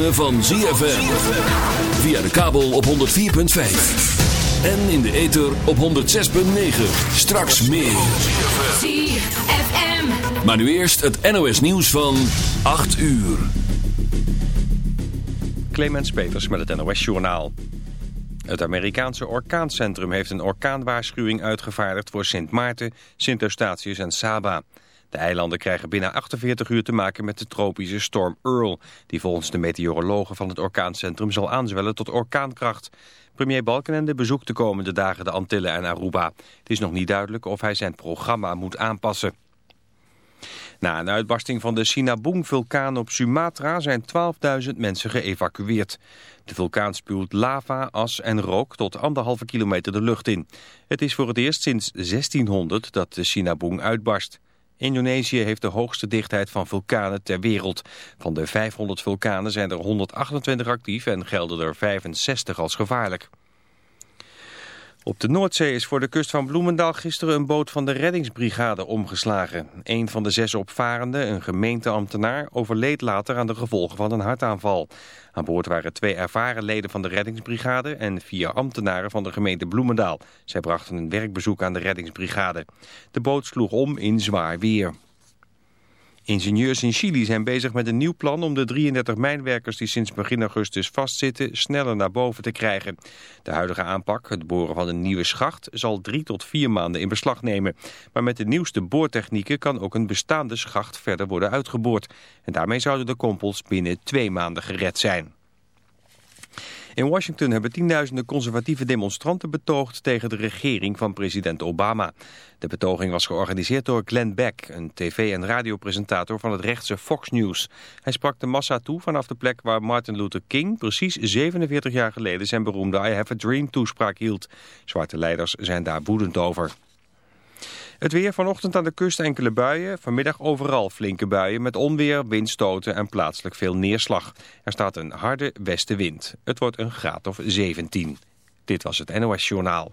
van ZFM. Via de kabel op 104.5. En in de ether op 106.9. Straks meer. ZFM. Maar nu eerst het NOS nieuws van 8 uur. Clemens Peters met het NOS Journaal. Het Amerikaanse orkaancentrum heeft een orkaanwaarschuwing uitgevaardigd voor Sint Maarten, Sint Eustatius en Saba. De eilanden krijgen binnen 48 uur te maken met de tropische storm Earl... die volgens de meteorologen van het orkaancentrum zal aanzwellen tot orkaankracht. Premier Balkenende bezoekt de komende dagen de Antillen en Aruba. Het is nog niet duidelijk of hij zijn programma moet aanpassen. Na een uitbarsting van de Sinabung-vulkaan op Sumatra zijn 12.000 mensen geëvacueerd. De vulkaan spuwt lava, as en rook tot anderhalve kilometer de lucht in. Het is voor het eerst sinds 1600 dat de Sinabung uitbarst. Indonesië heeft de hoogste dichtheid van vulkanen ter wereld. Van de 500 vulkanen zijn er 128 actief en gelden er 65 als gevaarlijk. Op de Noordzee is voor de kust van Bloemendaal gisteren een boot van de reddingsbrigade omgeslagen. Een van de zes opvarenden, een gemeenteambtenaar, overleed later aan de gevolgen van een hartaanval. Aan boord waren twee ervaren leden van de reddingsbrigade en vier ambtenaren van de gemeente Bloemendaal. Zij brachten een werkbezoek aan de reddingsbrigade. De boot sloeg om in zwaar weer. Ingenieurs in Chili zijn bezig met een nieuw plan om de 33 mijnwerkers die sinds begin augustus vastzitten sneller naar boven te krijgen. De huidige aanpak, het boren van een nieuwe schacht, zal drie tot vier maanden in beslag nemen. Maar met de nieuwste boortechnieken kan ook een bestaande schacht verder worden uitgeboord. En daarmee zouden de kompels binnen twee maanden gered zijn. In Washington hebben tienduizenden conservatieve demonstranten betoogd tegen de regering van president Obama. De betoging was georganiseerd door Glenn Beck, een tv- en radiopresentator van het rechtse Fox News. Hij sprak de massa toe vanaf de plek waar Martin Luther King precies 47 jaar geleden zijn beroemde I Have a Dream toespraak hield. Zwarte leiders zijn daar woedend over. Het weer vanochtend aan de kust enkele buien. Vanmiddag overal flinke buien met onweer, windstoten en plaatselijk veel neerslag. Er staat een harde westenwind. Het wordt een graad of 17. Dit was het NOS Journaal.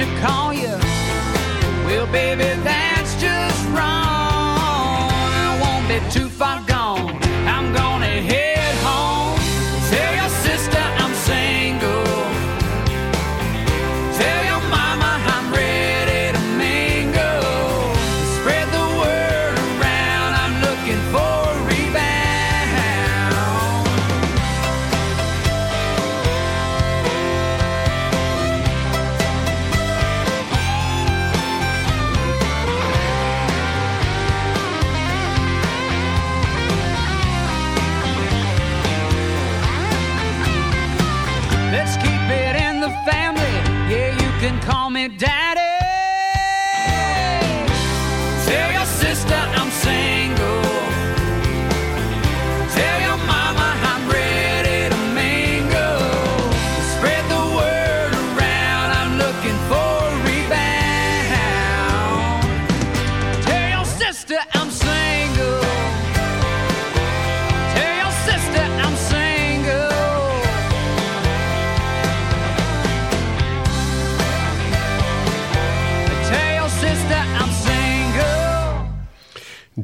Should call you. Well, baby, Let's keep it in the family. Yeah, you can call me daddy.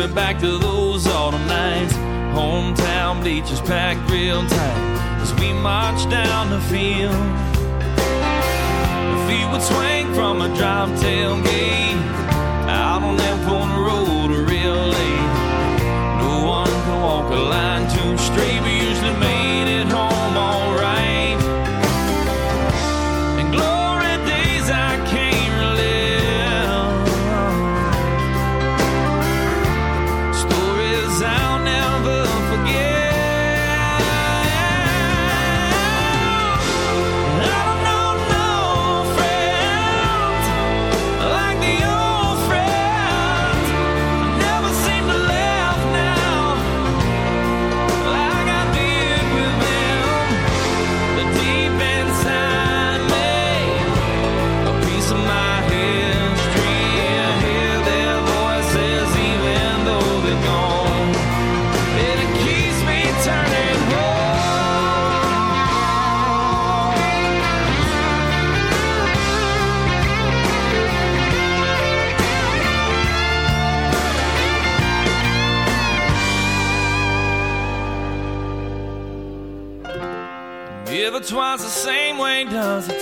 Me back to those autumn nights. Hometown bleachers packed real tight as we march down the field. The feet would swing from a drop tailgate out on that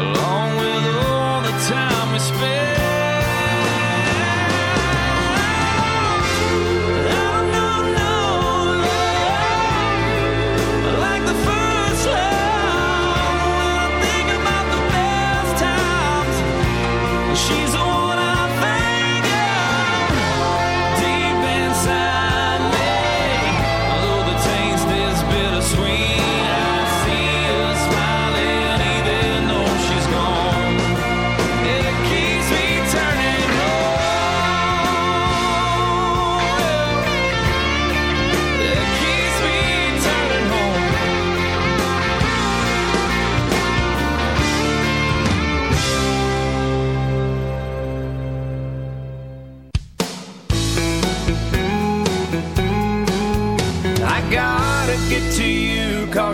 along with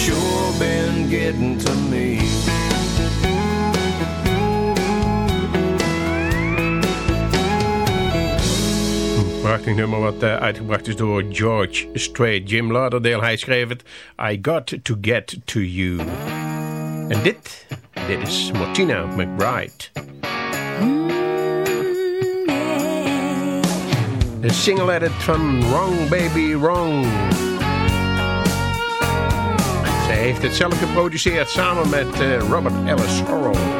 Sure been getting to me. Prachtig nummer wat eh, uitgebracht is door George Strait. Jim Lauderdale, hij schreef het. I got to get to you. En dit, dit is Martina McBride. De single edit van Wrong Baby Wrong. Zij heeft het zelf geproduceerd samen met eh, Robert Ellis Horrell.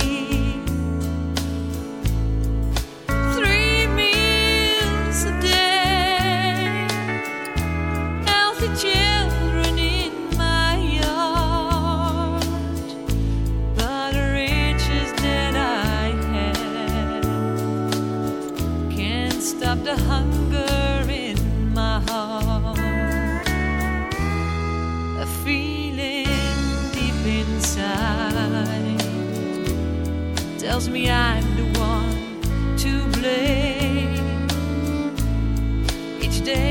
tells me I'm the one to blame. Each day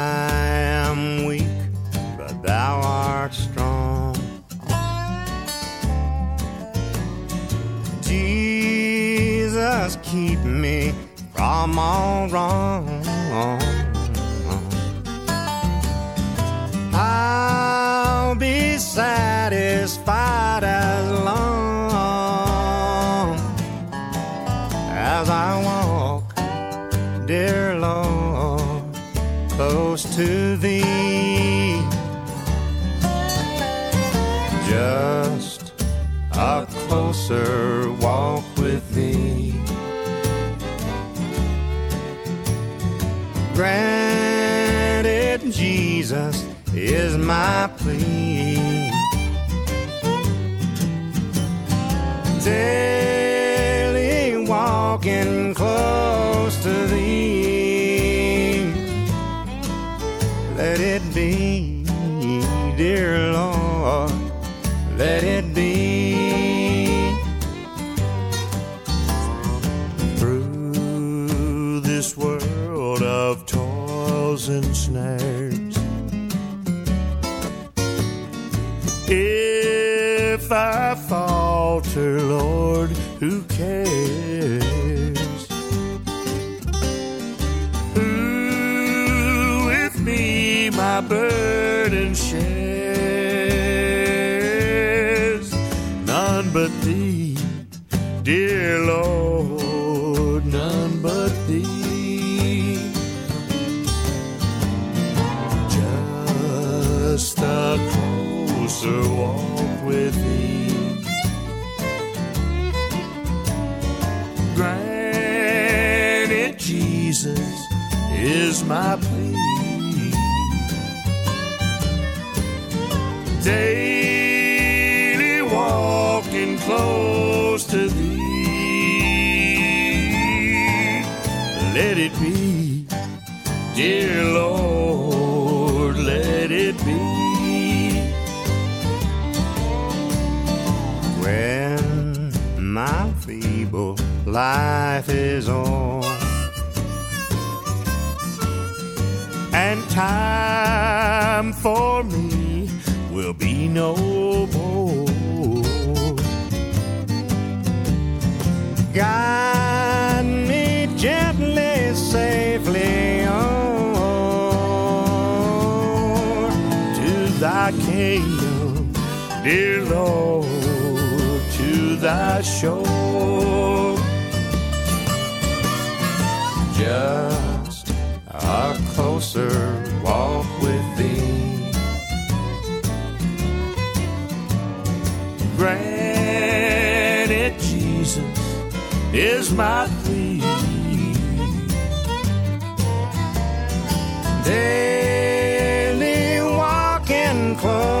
Jesus, keep me from all wrong. I'll be satisfied my plea. Dear Lord, let it be. When my feeble life is o'er and time for me will be no more. Guide me gently, safely on to thy kingdom, dear Lord, to thy shore. Just a closer walk with thee. Granted, Jesus is my plea. Daily walking close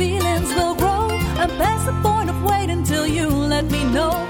feelings will grow. I'm past the point of waiting till you let me know.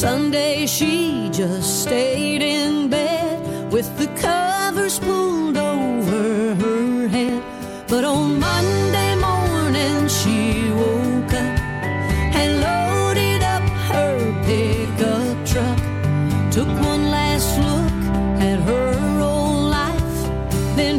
Sunday she just stayed in bed with the covers pulled over her head. But on Monday morning she woke up and loaded up her pickup truck. Took one last look at her old life, then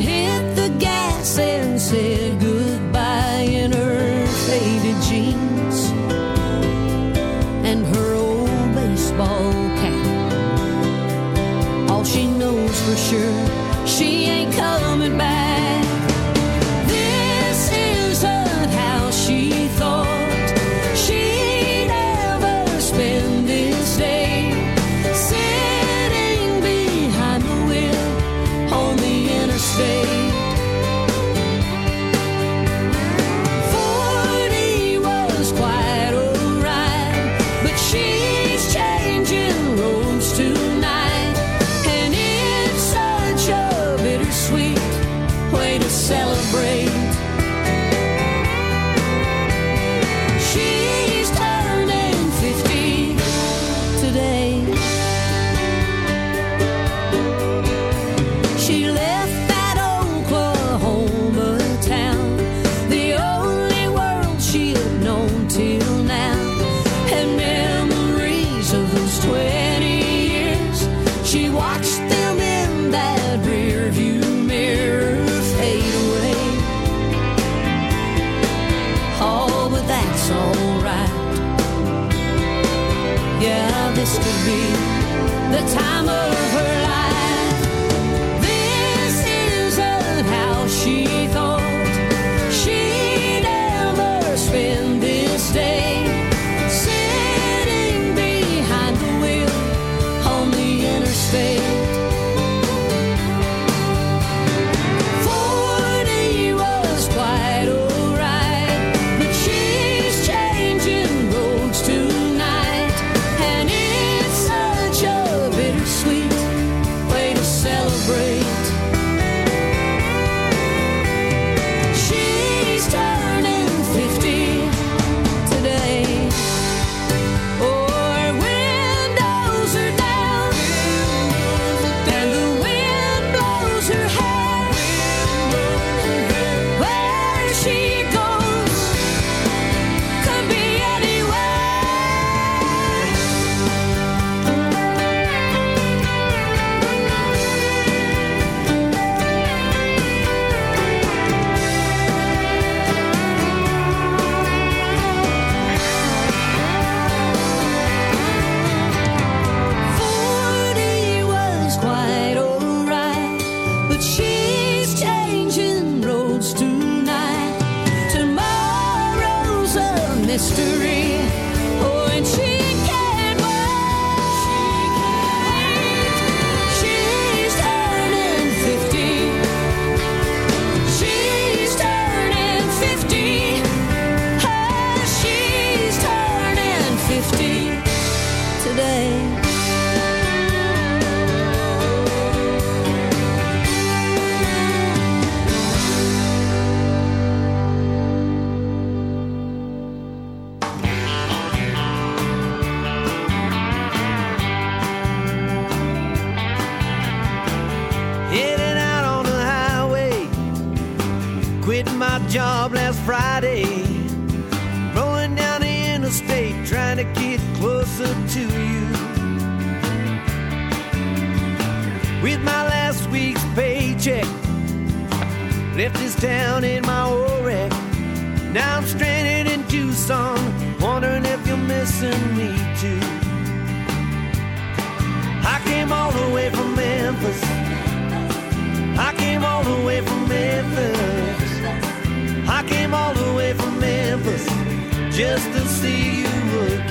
With my last week's paycheck, left this town in my wreck. Now I'm stranded in Tucson, wondering if you're missing me too. I came all the way from Memphis. I came all the way from Memphis. I came all the way from Memphis just to see you again.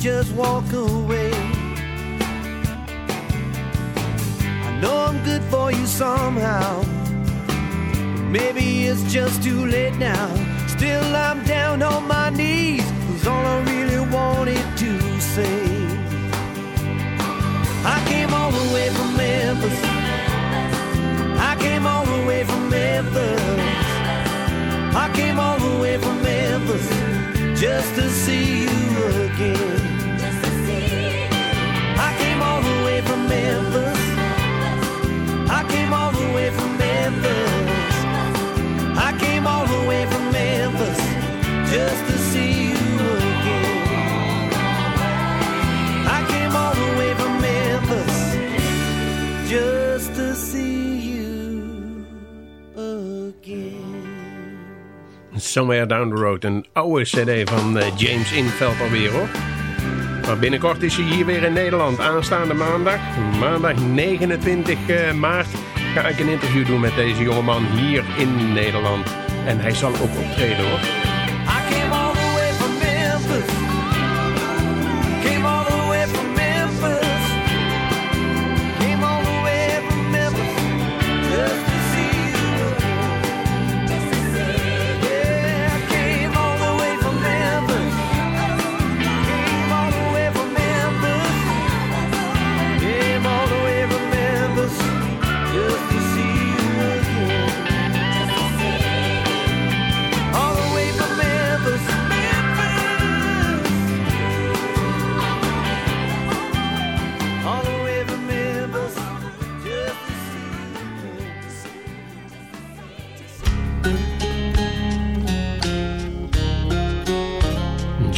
Just walk away? I know I'm good for you somehow. Maybe it's just too late now. Still, I'm down on my knees. Was all I really wanted to say. I came all the way from Memphis. I came all the way from Memphis. I came all the way from Memphis just to see you again. Memphis. I came all the way from Memphis just to see you again. I came all the way from Memphis just to see you again. Somewhere Down the Road. Een oude cd van eh, James Inveld alweer hoor. Maar binnenkort is hij hier weer in Nederland. Aanstaande maandag, maandag 29 eh, maart, ga ik een interview doen met deze jongeman hier in Nederland. En hij zal ook optreden hoor.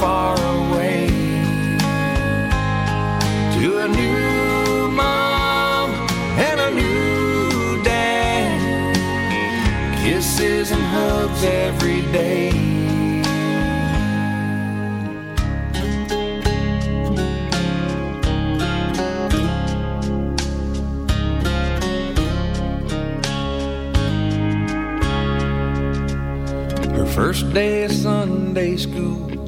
far away to a new mom and a new dad. Kisses and hugs every day. Her first day of Sunday school,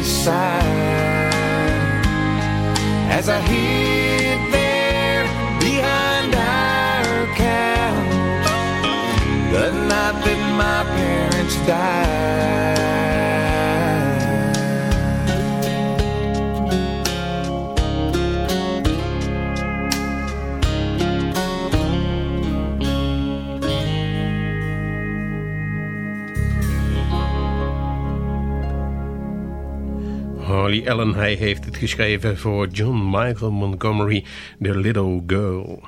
his side as I hid there behind our couch the night that my parents died. Harley Allen, hij heeft het geschreven voor John Michael Montgomery, The Little Girl.